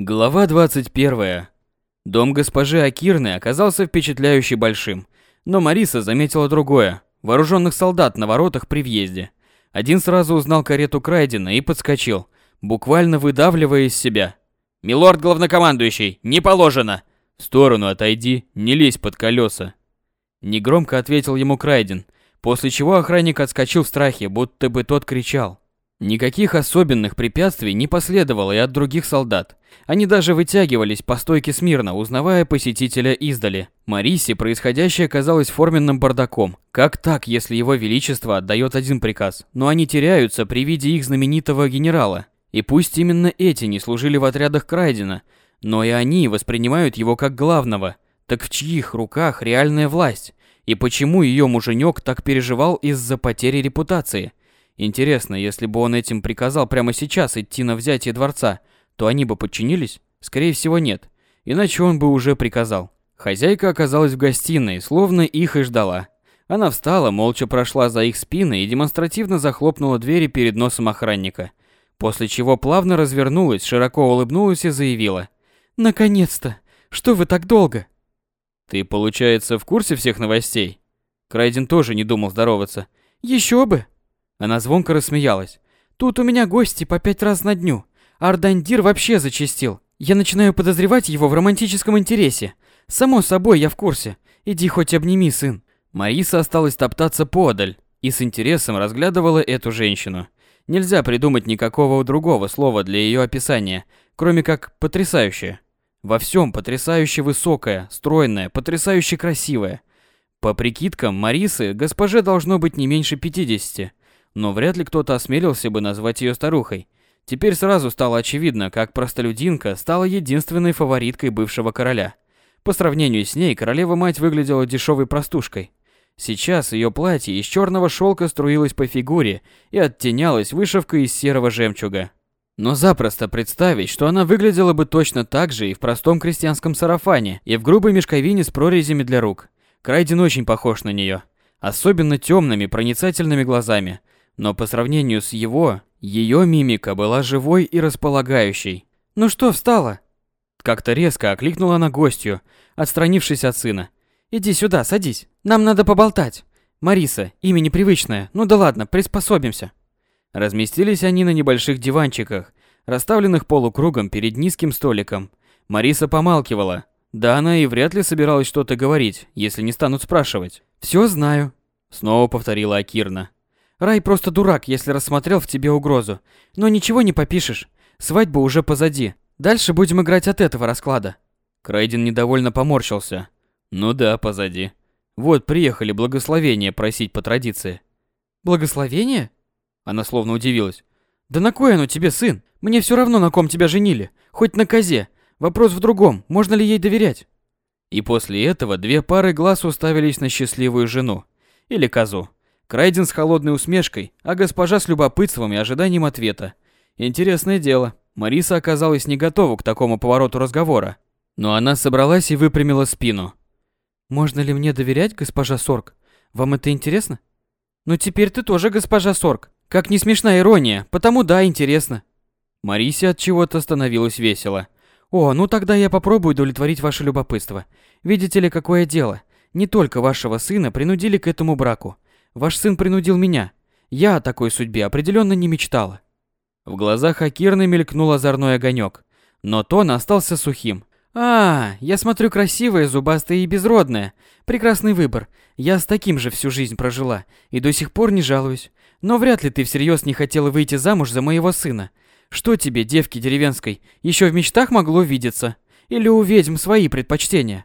Глава 21. Дом госпожи Акирны оказался впечатляюще большим, но Мариса заметила другое – вооруженных солдат на воротах при въезде. Один сразу узнал карету Крайдена и подскочил, буквально выдавливая из себя. «Милорд главнокомандующий, не положено!» «В сторону отойди, не лезь под колеса!» Негромко ответил ему Крайден, после чего охранник отскочил в страхе, будто бы тот кричал. Никаких особенных препятствий не последовало и от других солдат. Они даже вытягивались по стойке смирно, узнавая посетителя издали. Марисе происходящее казалось форменным бардаком. Как так, если его величество отдает один приказ, но они теряются при виде их знаменитого генерала? И пусть именно эти не служили в отрядах Крайдена, но и они воспринимают его как главного. Так в чьих руках реальная власть? И почему ее муженек так переживал из-за потери репутации? Интересно, если бы он этим приказал прямо сейчас идти на взятие дворца, то они бы подчинились? Скорее всего, нет. Иначе он бы уже приказал. Хозяйка оказалась в гостиной, словно их и ждала. Она встала, молча прошла за их спины и демонстративно захлопнула двери перед носом охранника. После чего плавно развернулась, широко улыбнулась и заявила. «Наконец-то! Что вы так долго?» «Ты, получается, в курсе всех новостей?» Крайден тоже не думал здороваться. «Еще бы!» Она звонко рассмеялась. «Тут у меня гости по пять раз на дню. Ардандир вообще зачастил. Я начинаю подозревать его в романтическом интересе. Само собой, я в курсе. Иди хоть обними, сын». Мариса осталась топтаться подаль и с интересом разглядывала эту женщину. Нельзя придумать никакого другого слова для ее описания, кроме как «потрясающая». Во всем потрясающе высокая, стройная, потрясающе красивая. По прикидкам Марисы, госпоже должно быть не меньше 50 но вряд ли кто-то осмелился бы назвать ее старухой. Теперь сразу стало очевидно, как простолюдинка стала единственной фавориткой бывшего короля. По сравнению с ней, королева-мать выглядела дешевой простушкой. Сейчас ее платье из черного шелка струилось по фигуре и оттенялось вышивкой из серого жемчуга. Но запросто представить, что она выглядела бы точно так же и в простом крестьянском сарафане, и в грубой мешковине с прорезями для рук. Крайден очень похож на нее. Особенно темными, проницательными глазами, но по сравнению с его, ее мимика была живой и располагающей. «Ну что, встала?» Как-то резко окликнула она гостью, отстранившись от сына. «Иди сюда, садись. Нам надо поболтать. Мариса, имя непривычное. Ну да ладно, приспособимся». Разместились они на небольших диванчиках, расставленных полукругом перед низким столиком. Мариса помалкивала. Да она и вряд ли собиралась что-то говорить, если не станут спрашивать. «Все знаю», — снова повторила Акирна. Рай просто дурак, если рассмотрел в тебе угрозу. Но ничего не попишешь. Свадьба уже позади. Дальше будем играть от этого расклада. Крайден недовольно поморщился. Ну да, позади. Вот приехали благословение просить по традиции. Благословение? Она словно удивилась. Да на кой оно тебе, сын? Мне все равно, на ком тебя женили. Хоть на козе. Вопрос в другом, можно ли ей доверять? И после этого две пары глаз уставились на счастливую жену. Или козу. Крайден с холодной усмешкой, а госпожа с любопытством и ожиданием ответа. Интересное дело, Мариса оказалась не готова к такому повороту разговора. Но она собралась и выпрямила спину. «Можно ли мне доверять, госпожа Сорг? Вам это интересно?» «Ну теперь ты тоже госпожа Сорг. Как не смешная ирония, потому да, интересно». Марисе от чего-то становилось весело. «О, ну тогда я попробую удовлетворить ваше любопытство. Видите ли, какое дело? Не только вашего сына принудили к этому браку. Ваш сын принудил меня. Я о такой судьбе определенно не мечтала. В глазах Акирны мелькнул озорной огонек, но тон остался сухим. А, я смотрю красивая, зубастая и безродная. Прекрасный выбор. Я с таким же всю жизнь прожила и до сих пор не жалуюсь. Но вряд ли ты всерьез не хотела выйти замуж за моего сына. Что тебе, девки деревенской, еще в мечтах могло видеться? Или у ведьм свои предпочтения?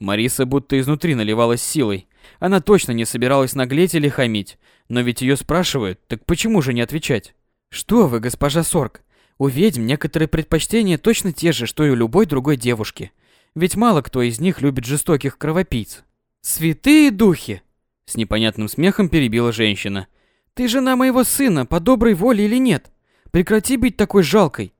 Мариса будто изнутри наливалась силой. Она точно не собиралась наглеть или хамить, но ведь ее спрашивают, так почему же не отвечать? Что вы, госпожа Сорг? У ведьм некоторые предпочтения точно те же, что и у любой другой девушки. Ведь мало кто из них любит жестоких кровопийц. Святые духи! С непонятным смехом перебила женщина. Ты жена моего сына, по доброй воле или нет? Прекрати быть такой жалкой.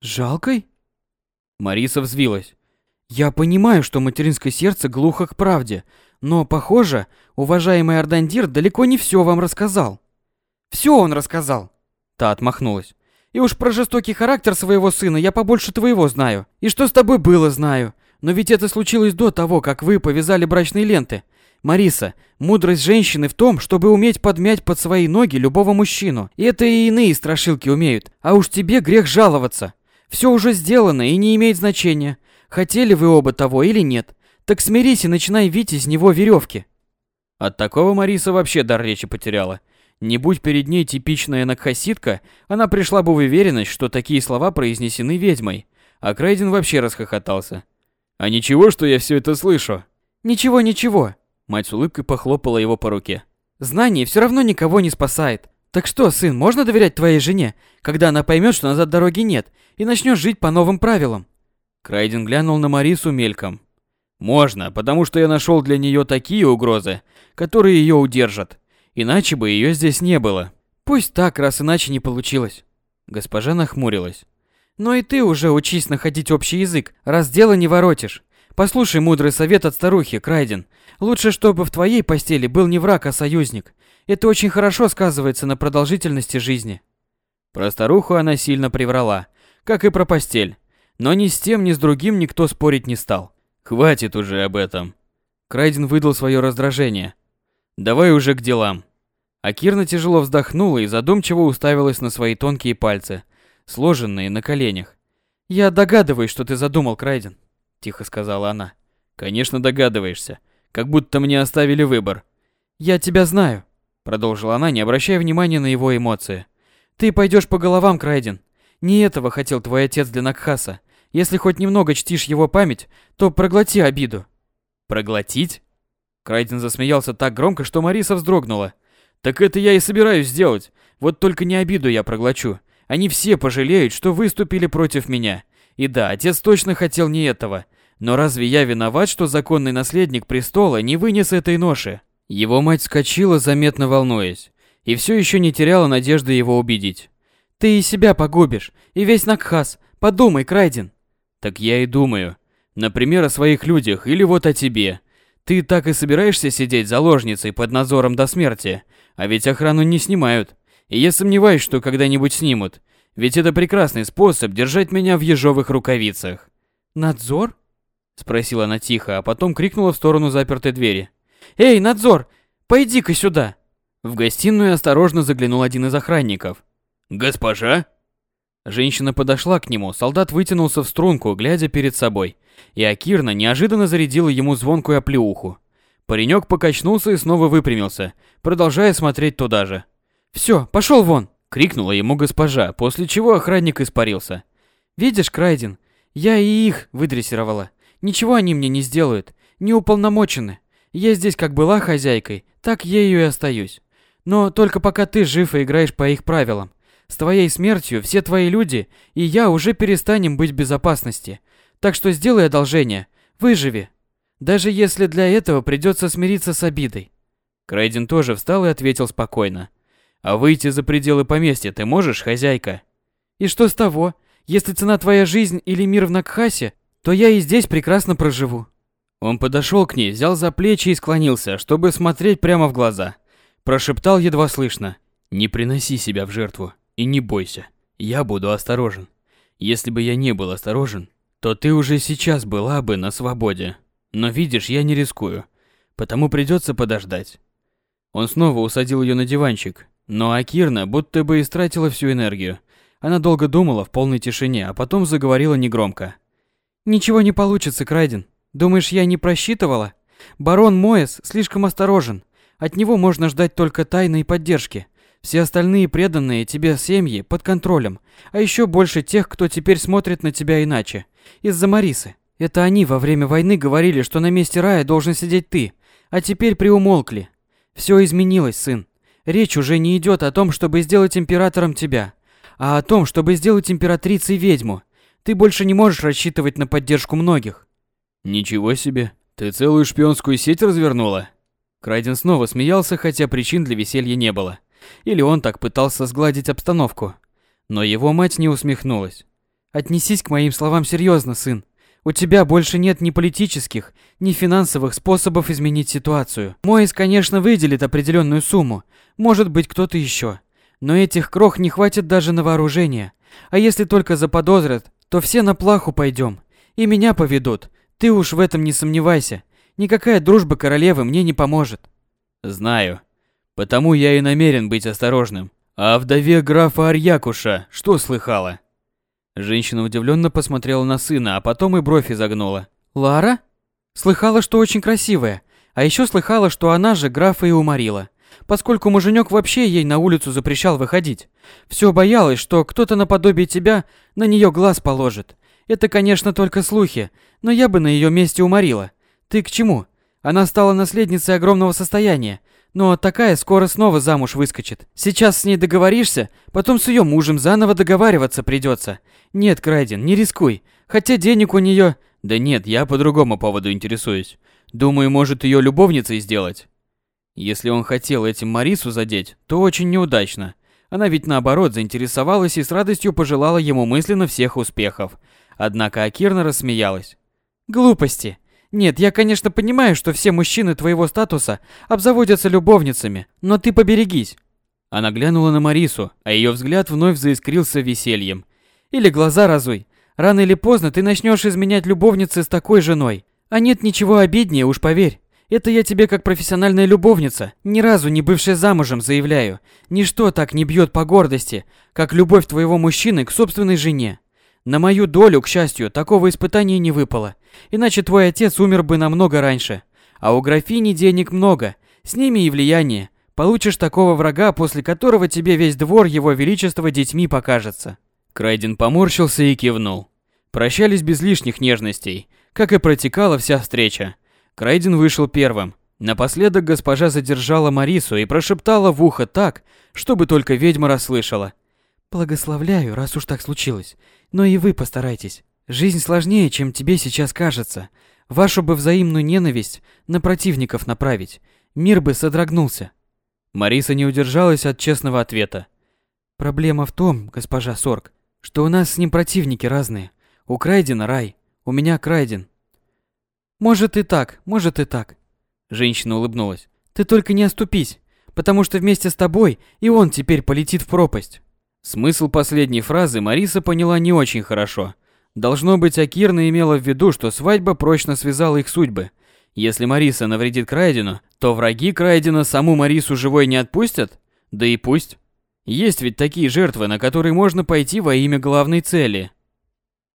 Жалкой? Мариса взвилась. Я понимаю, что материнское сердце глухо к правде, но, похоже, уважаемый Ардандир далеко не все вам рассказал. Все он рассказал. Та отмахнулась. И уж про жестокий характер своего сына я побольше твоего знаю. И что с тобой было, знаю. Но ведь это случилось до того, как вы повязали брачные ленты. Мариса, мудрость женщины в том, чтобы уметь подмять под свои ноги любого мужчину. И это и иные страшилки умеют. А уж тебе грех жаловаться. Все уже сделано и не имеет значения. Хотели вы оба того или нет. Так смирись и начинай вить из него веревки. От такого Мариса вообще дар речи потеряла. Не будь перед ней типичная накхаситка, она пришла бы в уверенность, что такие слова произнесены ведьмой. А Крейден вообще расхохотался. «А ничего, что я все это слышу?» «Ничего, ничего», Мать с улыбкой похлопала его по руке. Знание все равно никого не спасает. Так что, сын, можно доверять твоей жене, когда она поймет, что назад дороги нет, и начнешь жить по новым правилам? Крайден глянул на Марису мельком. Можно, потому что я нашел для нее такие угрозы, которые ее удержат. Иначе бы ее здесь не было. Пусть так, раз иначе не получилось. Госпожа нахмурилась. Но и ты уже учись находить общий язык, раз дело не воротишь. Послушай мудрый совет от старухи, Крайден. Лучше, чтобы в твоей постели был не враг, а союзник. Это очень хорошо сказывается на продолжительности жизни. Про старуху она сильно приврала, как и про постель. Но ни с тем, ни с другим никто спорить не стал. Хватит уже об этом. Крайден выдал свое раздражение. Давай уже к делам. А Кирна тяжело вздохнула и задумчиво уставилась на свои тонкие пальцы, сложенные на коленях. Я догадываюсь, что ты задумал, Крайден тихо сказала она. Конечно, догадываешься, как будто мне оставили выбор. Я тебя знаю, продолжила она, не обращая внимания на его эмоции. Ты пойдешь по головам, Крайден. Не этого хотел твой отец для Накхаса. Если хоть немного чтишь его память, то проглоти обиду. Проглотить? Крайден засмеялся так громко, что Мариса вздрогнула. Так это я и собираюсь сделать. Вот только не обиду я проглочу. Они все пожалеют, что выступили против меня. И да, отец точно хотел не этого. Но разве я виноват, что законный наследник престола не вынес этой ноши? Его мать скочила, заметно волнуясь, и все еще не теряла надежды его убедить. Ты и себя погубишь, и весь Накхас. Подумай, Крайден. Так я и думаю. Например, о своих людях или вот о тебе. Ты так и собираешься сидеть заложницей под надзором до смерти, а ведь охрану не снимают. И я сомневаюсь, что когда-нибудь снимут. Ведь это прекрасный способ держать меня в ежовых рукавицах. Надзор? Спросила она тихо, а потом крикнула в сторону запертой двери. «Эй, надзор! Пойди-ка сюда!» В гостиную осторожно заглянул один из охранников. «Госпожа?» Женщина подошла к нему, солдат вытянулся в струнку, глядя перед собой, и Акирна неожиданно зарядила ему звонкую оплеуху. Паренек покачнулся и снова выпрямился, продолжая смотреть туда же. «Все, пошел вон!» — крикнула ему госпожа, после чего охранник испарился. «Видишь, Крайден, я и их выдрессировала. Ничего они мне не сделают, не уполномочены. Я здесь как была хозяйкой, так ею и остаюсь. Но только пока ты жив и играешь по их правилам. С твоей смертью все твои люди и я уже перестанем быть в безопасности. Так что сделай одолжение, выживи. Даже если для этого придется смириться с обидой. Крейден тоже встал и ответил спокойно. А выйти за пределы поместья ты можешь, хозяйка? И что с того? Если цена твоя жизнь или мир в Накхасе, то я и здесь прекрасно проживу. Он подошел к ней, взял за плечи и склонился, чтобы смотреть прямо в глаза. Прошептал едва слышно. «Не приноси себя в жертву и не бойся. Я буду осторожен. Если бы я не был осторожен, то ты уже сейчас была бы на свободе. Но видишь, я не рискую, потому придется подождать». Он снова усадил ее на диванчик, но Акирна будто бы истратила всю энергию. Она долго думала в полной тишине, а потом заговорила негромко. Ничего не получится, Крайден. Думаешь, я не просчитывала? Барон Моэс слишком осторожен. От него можно ждать только тайной поддержки. Все остальные преданные тебе семьи под контролем, а еще больше тех, кто теперь смотрит на тебя иначе. Из-за Марисы. Это они во время войны говорили, что на месте рая должен сидеть ты, а теперь приумолкли. Все изменилось, сын. Речь уже не идет о том, чтобы сделать императором тебя, а о том, чтобы сделать императрицей ведьму. Ты больше не можешь рассчитывать на поддержку многих. Ничего себе, ты целую шпионскую сеть развернула? Крайден снова смеялся, хотя причин для веселья не было. Или он так пытался сгладить обстановку. Но его мать не усмехнулась. Отнесись к моим словам серьезно, сын. У тебя больше нет ни политических, ни финансовых способов изменить ситуацию. Моис, конечно, выделит определенную сумму, может быть, кто-то еще. Но этих крох не хватит даже на вооружение. А если только заподозрят, то все на плаху пойдем. И меня поведут. Ты уж в этом не сомневайся. Никакая дружба королевы мне не поможет. Знаю. Потому я и намерен быть осторожным. А вдове графа Арьякуша что слыхала? Женщина удивленно посмотрела на сына, а потом и бровь изогнула. Лара? Слыхала, что очень красивая. А еще слыхала, что она же графа и уморила. Поскольку муженек вообще ей на улицу запрещал выходить. Все боялась, что кто-то наподобие тебя на нее глаз положит. Это, конечно, только слухи, но я бы на ее месте уморила. Ты к чему? Она стала наследницей огромного состояния, но такая скоро снова замуж выскочит. Сейчас с ней договоришься, потом с ее мужем заново договариваться придется. Нет, Крайден, не рискуй. Хотя денег у нее... Да нет, я по другому поводу интересуюсь. Думаю, может ее любовницей сделать. Если он хотел этим Марису задеть, то очень неудачно. Она ведь наоборот заинтересовалась и с радостью пожелала ему мысленно всех успехов. Однако Акирна рассмеялась. Глупости. Нет, я, конечно, понимаю, что все мужчины твоего статуса обзаводятся любовницами, но ты поберегись. Она глянула на Марису, а ее взгляд вновь заискрился весельем. Или глаза разуй. Рано или поздно ты начнешь изменять любовницы с такой женой. А нет ничего обиднее, уж поверь. Это я тебе как профессиональная любовница, ни разу не бывшая замужем, заявляю. Ничто так не бьет по гордости, как любовь твоего мужчины к собственной жене. На мою долю, к счастью, такого испытания не выпало. Иначе твой отец умер бы намного раньше. А у графини денег много, с ними и влияние. Получишь такого врага, после которого тебе весь двор его величества детьми покажется. Крайден поморщился и кивнул. Прощались без лишних нежностей, как и протекала вся встреча. Крайден вышел первым. Напоследок госпожа задержала Марису и прошептала в ухо так, чтобы только ведьма расслышала. «Благословляю, раз уж так случилось. Но и вы постарайтесь. Жизнь сложнее, чем тебе сейчас кажется. Вашу бы взаимную ненависть на противников направить. Мир бы содрогнулся. Мариса не удержалась от честного ответа. Проблема в том, госпожа Сорг, что у нас с ним противники разные. У Крайдена рай, у меня Крайден. Может и так, может и так. Женщина улыбнулась. Ты только не оступись, потому что вместе с тобой и он теперь полетит в пропасть. Смысл последней фразы Мариса поняла не очень хорошо. Должно быть, Акирна имела в виду, что свадьба прочно связала их судьбы. Если Мариса навредит Крайдену, то враги Крайдена саму Марису живой не отпустят? Да и пусть. Есть ведь такие жертвы, на которые можно пойти во имя главной цели –